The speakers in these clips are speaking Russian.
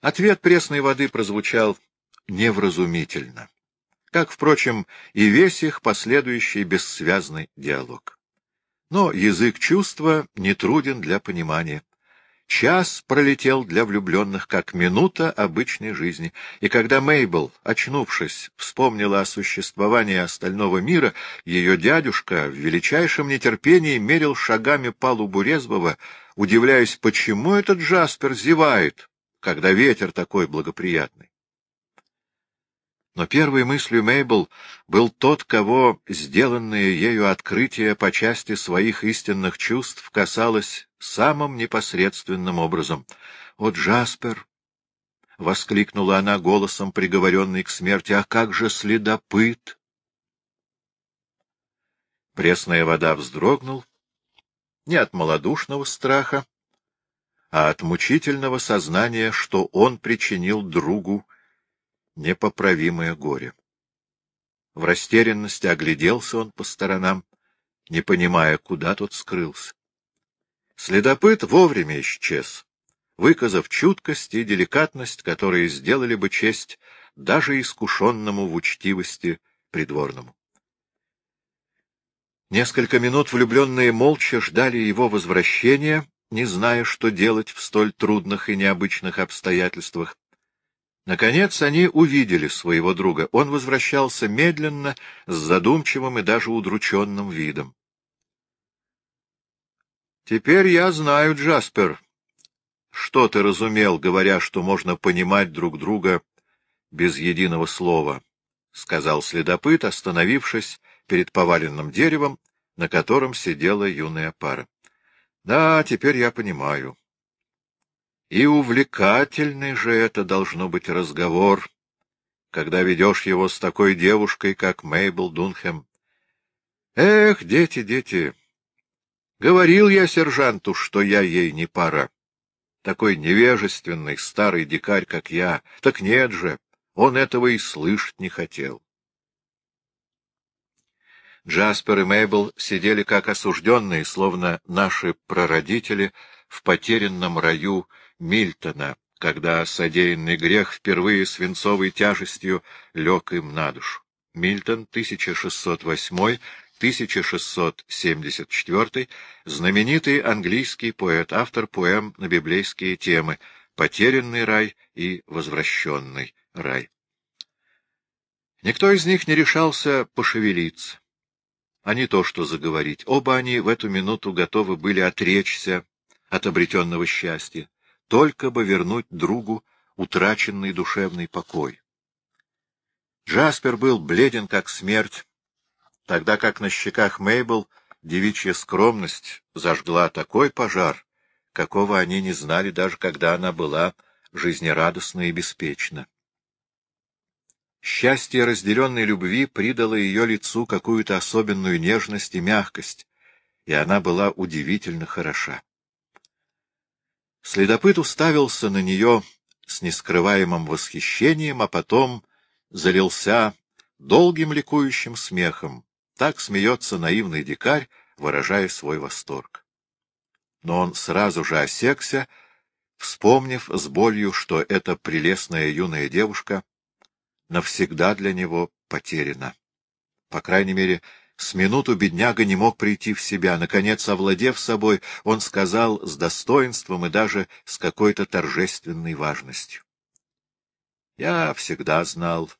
Ответ пресной воды прозвучал невразумительно, как, впрочем, и весь их последующий бессвязный диалог. Но язык чувства не труден для понимания. Час пролетел для влюбленных, как минута обычной жизни, и когда Мейбл, очнувшись, вспомнила о существовании остального мира, ее дядюшка в величайшем нетерпении мерил шагами палубу резвого, удивляясь, почему этот Джаспер зевает, когда ветер такой благоприятный. Но первой мыслью Мейбл был тот, кого сделанное ею открытие по части своих истинных чувств касалось самым непосредственным образом. «О, Джаспер!» — воскликнула она голосом, приговоренной к смерти. «А как же следопыт?» Пресная вода вздрогнул, не от малодушного страха, а от мучительного сознания, что он причинил другу непоправимое горе. В растерянности огляделся он по сторонам, не понимая, куда тот скрылся. Следопыт вовремя исчез, выказав чуткость и деликатность, которые сделали бы честь даже искушенному в учтивости придворному. Несколько минут влюбленные молча ждали его возвращения, не зная, что делать в столь трудных и необычных обстоятельствах. Наконец они увидели своего друга. Он возвращался медленно, с задумчивым и даже удрученным видом. — Теперь я знаю, Джаспер, что ты разумел, говоря, что можно понимать друг друга без единого слова, — сказал следопыт, остановившись перед поваленным деревом, на котором сидела юная пара. — Да, теперь я понимаю. И увлекательный же это должно быть разговор, когда ведешь его с такой девушкой, как Мейбл Дунхэм. Эх, дети, дети! Говорил я сержанту, что я ей не пара. Такой невежественный старый дикарь, как я. Так нет же, он этого и слышать не хотел. Джаспер и Мейбл сидели как осужденные, словно наши прародители в потерянном раю Мильтона, когда содеянный грех впервые свинцовой тяжестью лег им на душу. Мильтон, 1608-1674, знаменитый английский поэт, автор поэм на библейские темы «Потерянный рай» и «Возвращенный рай». Никто из них не решался пошевелиться, а не то что заговорить. Оба они в эту минуту готовы были отречься от обретенного счастья, только бы вернуть другу утраченный душевный покой. Джаспер был бледен, как смерть, тогда как на щеках Мейбл девичья скромность зажгла такой пожар, какого они не знали даже когда она была жизнерадостна и беспечна. Счастье разделенной любви придало ее лицу какую-то особенную нежность и мягкость, и она была удивительно хороша. Следопыт уставился на нее с нескрываемым восхищением, а потом залился долгим ликующим смехом. Так смеется наивный дикарь, выражая свой восторг. Но он сразу же осекся, вспомнив с болью, что эта прелестная юная девушка навсегда для него потеряна. По крайней мере, с минуту бедняга не мог прийти в себя. Наконец, овладев собой, он сказал с достоинством и даже с какой-то торжественной важностью. — Я всегда знал,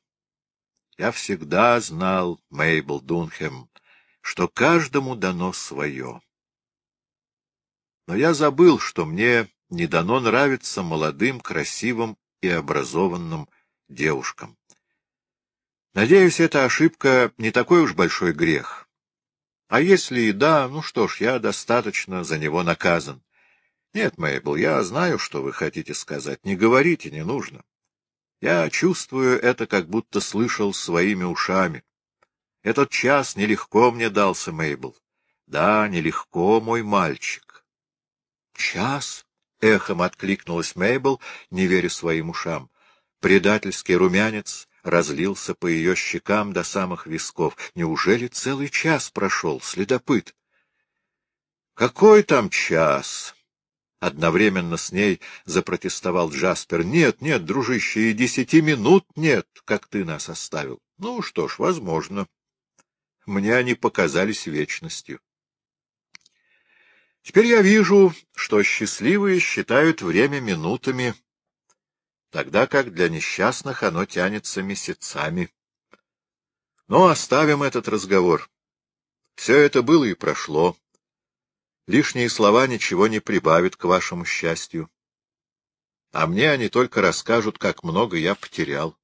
я всегда знал, Мейбл Дунхем, что каждому дано свое. Но я забыл, что мне не дано нравиться молодым, красивым и образованным девушкам. Надеюсь, эта ошибка не такой уж большой грех. А если и да, ну что ж, я достаточно за него наказан. Нет, Мейбл, я знаю, что вы хотите сказать. Не говорите, не нужно. Я чувствую это, как будто слышал своими ушами. Этот час нелегко мне дался, Мейбл. Да, нелегко, мой мальчик. Час? — эхом откликнулась Мейбл, не веря своим ушам. Предательский румянец разлился по ее щекам до самых висков. Неужели целый час прошел, следопыт? — Какой там час? Одновременно с ней запротестовал Джаспер. — Нет, нет, дружище, и десяти минут нет, как ты нас оставил. Ну что ж, возможно. Мне они показались вечностью. Теперь я вижу, что счастливые считают время минутами, тогда как для несчастных оно тянется месяцами. Но оставим этот разговор. Все это было и прошло. Лишние слова ничего не прибавят к вашему счастью. А мне они только расскажут, как много я потерял,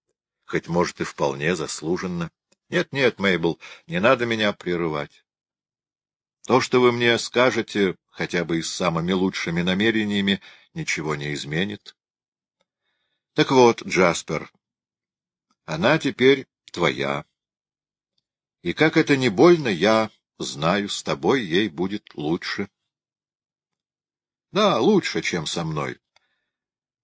хоть, может, и вполне заслуженно. Нет-нет, Мейбл, не надо меня прерывать. То, что вы мне скажете, хотя бы и с самыми лучшими намерениями, ничего не изменит. Так вот, Джаспер, она теперь твоя. И как это не больно, я знаю, с тобой ей будет лучше. Да, лучше, чем со мной.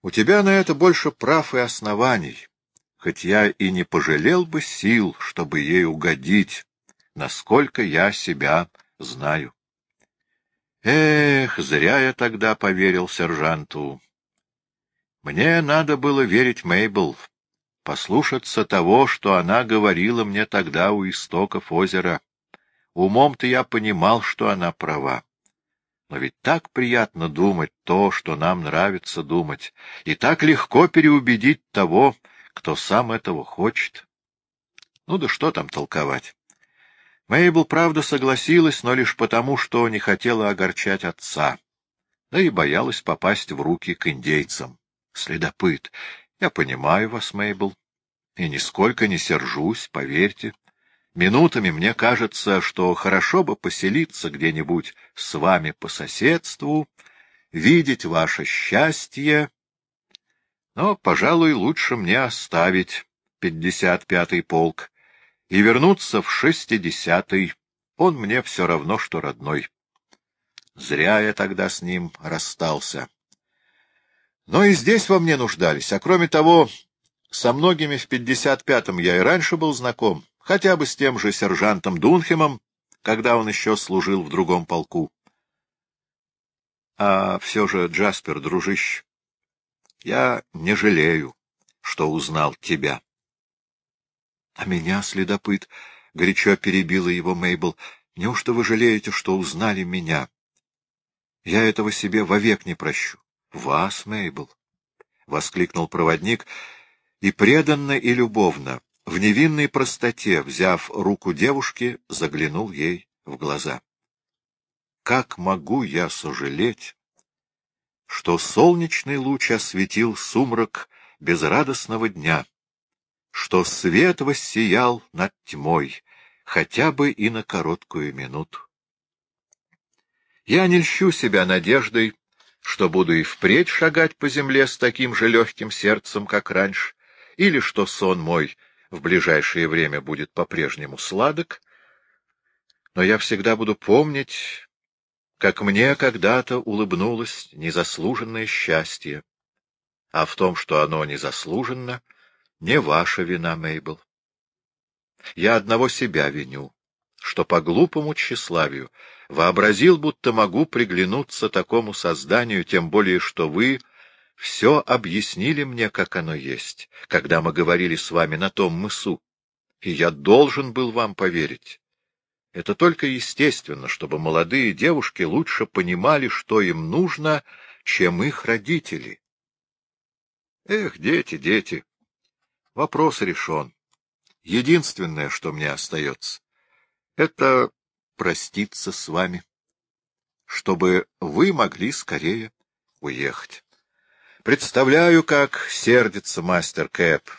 У тебя на это больше прав и оснований, хоть я и не пожалел бы сил, чтобы ей угодить, насколько я себя знаю. Эх, зря я тогда поверил сержанту. Мне надо было верить Мейбл, послушаться того, что она говорила мне тогда у истоков озера. Умом-то я понимал, что она права. Но ведь так приятно думать то, что нам нравится думать, и так легко переубедить того, кто сам этого хочет. Ну да что там толковать. Мейбл, правда, согласилась, но лишь потому, что не хотела огорчать отца, да и боялась попасть в руки к индейцам. Следопыт, я понимаю вас, Мейбл, и нисколько не сержусь, поверьте. Минутами мне кажется, что хорошо бы поселиться где-нибудь с вами по соседству, видеть ваше счастье. Но, пожалуй, лучше мне оставить пятьдесят пятый полк и вернуться в шестидесятый. Он мне все равно, что родной. Зря я тогда с ним расстался. Но и здесь во мне нуждались, а кроме того, со многими в пятьдесят пятом я и раньше был знаком хотя бы с тем же сержантом Дунхемом, когда он еще служил в другом полку. А все же, Джаспер, дружище, я не жалею, что узнал тебя. — А меня, следопыт, — горячо перебила его Мейбл, — неужто вы жалеете, что узнали меня? Я этого себе вовек не прощу. — Вас, Мейбл! — воскликнул проводник, и преданно и любовно, в невинной простоте, взяв руку девушки, заглянул ей в глаза. Как могу я сожалеть, что солнечный луч осветил сумрак безрадостного дня, что свет воссиял над тьмой, хотя бы и на короткую минуту. Я не льщу себя надеждой, что буду и впредь шагать по земле с таким же легким сердцем, как раньше, или что сон мой — в ближайшее время будет по-прежнему сладок, но я всегда буду помнить, как мне когда-то улыбнулось незаслуженное счастье, а в том, что оно незаслуженно, не ваша вина, Мейбл. Я одного себя виню, что по глупому тщеславию вообразил, будто могу приглянуться такому созданию, тем более, что вы все объяснили мне, как оно есть, когда мы говорили с вами на том мысу, и я должен был вам поверить. Это только естественно, чтобы молодые девушки лучше понимали, что им нужно, чем их родители. Эх, дети, дети, вопрос решен. Единственное, что мне остается, — это проститься с вами, чтобы вы могли скорее уехать. Представляю, как сердится мастер Кэп.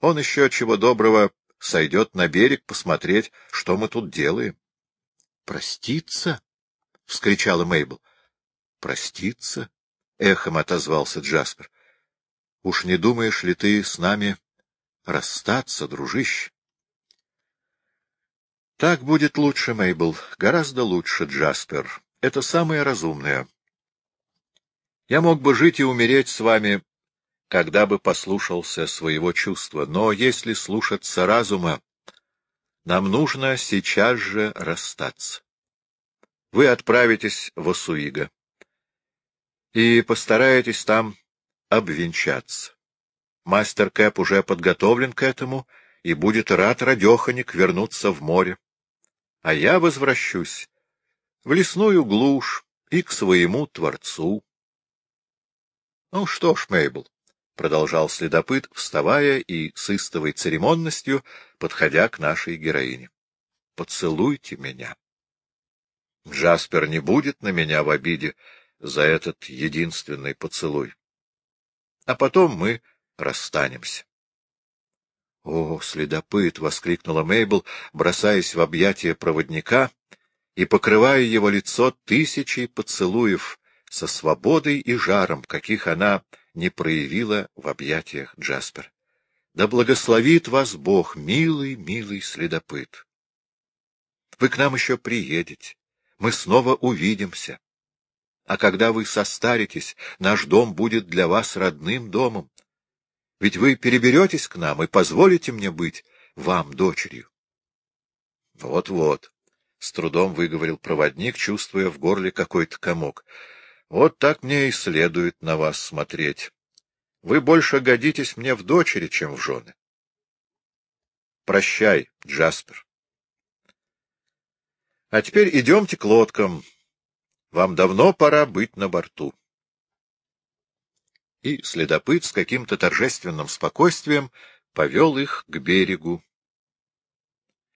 Он еще чего доброго сойдет на берег посмотреть, что мы тут делаем. — Проститься? — вскричала Мейбл. — Проститься? — эхом отозвался Джаспер. — Уж не думаешь ли ты с нами расстаться, дружище? — Так будет лучше, Мейбл, гораздо лучше, Джаспер. Это самое разумное. Я мог бы жить и умереть с вами, когда бы послушался своего чувства, но если слушаться разума, нам нужно сейчас же расстаться. Вы отправитесь в Осуига. и постараетесь там обвенчаться. Мастер Кэп уже подготовлен к этому и будет рад радеханик вернуться в море. А я возвращусь в лесную глушь и к своему Творцу. — Ну что ж, Мейбл, — продолжал следопыт, вставая и с истовой церемонностью подходя к нашей героине, — поцелуйте меня. Джаспер не будет на меня в обиде за этот единственный поцелуй. А потом мы расстанемся. — О, следопыт! — воскликнула Мейбл, бросаясь в объятия проводника и покрывая его лицо тысячей поцелуев со свободой и жаром, каких она не проявила в объятиях Джаспер. Да благословит вас Бог, милый, милый следопыт! Вы к нам еще приедете, мы снова увидимся. А когда вы состаритесь, наш дом будет для вас родным домом. Ведь вы переберетесь к нам и позволите мне быть вам дочерью. Вот-вот, — с трудом выговорил проводник, чувствуя в горле какой-то комок. Вот так мне и следует на вас смотреть. Вы больше годитесь мне в дочери, чем в жены. Прощай, Джаспер. А теперь идемте к лодкам. Вам давно пора быть на борту. И следопыт с каким-то торжественным спокойствием повел их к берегу.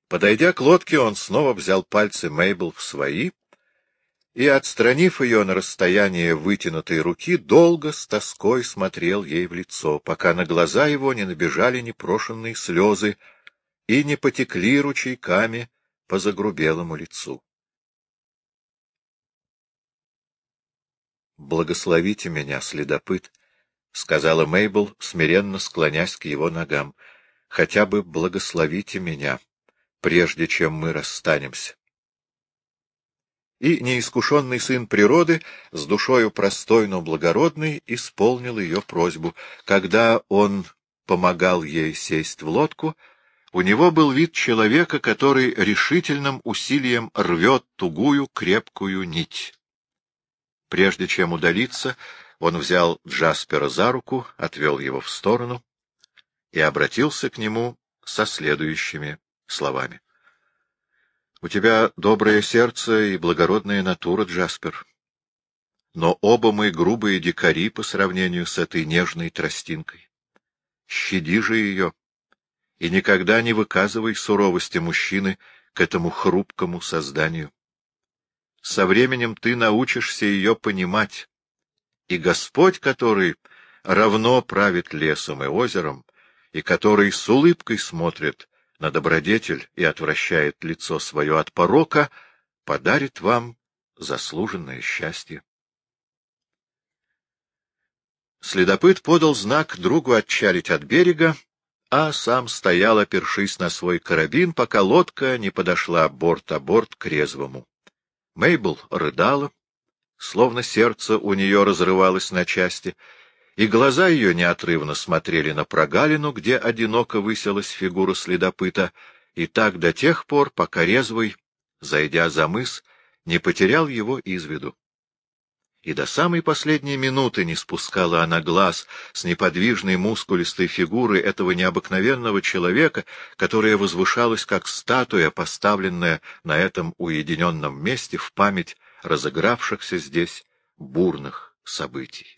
Подойдя к лодке, он снова взял пальцы Мейбл в свои и, отстранив ее на расстояние вытянутой руки, долго с тоской смотрел ей в лицо, пока на глаза его не набежали непрошенные слезы и не потекли ручейками по загрубелому лицу. «Благословите меня, следопыт», — сказала Мейбл, смиренно склонясь к его ногам. «Хотя бы благословите меня, прежде чем мы расстанемся». И неискушенный сын природы, с душою простой, но благородный, исполнил ее просьбу. Когда он помогал ей сесть в лодку, у него был вид человека, который решительным усилием рвет тугую крепкую нить. Прежде чем удалиться, он взял Джаспера за руку, отвел его в сторону и обратился к нему со следующими словами. — У тебя доброе сердце и благородная натура, Джаспер. Но оба мы грубые дикари по сравнению с этой нежной тростинкой. Щади же ее и никогда не выказывай суровости мужчины к этому хрупкому созданию. Со временем ты научишься ее понимать, и Господь, который равно правит лесом и озером, и который с улыбкой смотрит на добродетель и отвращает лицо свое от порока, подарит вам заслуженное счастье. Следопыт подал знак другу отчалить от берега, а сам стоял, опершись на свой карабин, пока лодка не подошла борт-о-борт к резвому. Мейбл рыдала, словно сердце у нее разрывалось на части, и глаза ее неотрывно смотрели на прогалину, где одиноко высилась фигура следопыта, и так до тех пор, пока резвый, зайдя за мыс, не потерял его из виду. И до самой последней минуты не спускала она глаз с неподвижной мускулистой фигуры этого необыкновенного человека, которая возвышалась как статуя, поставленная на этом уединенном месте в память разыгравшихся здесь бурных событий.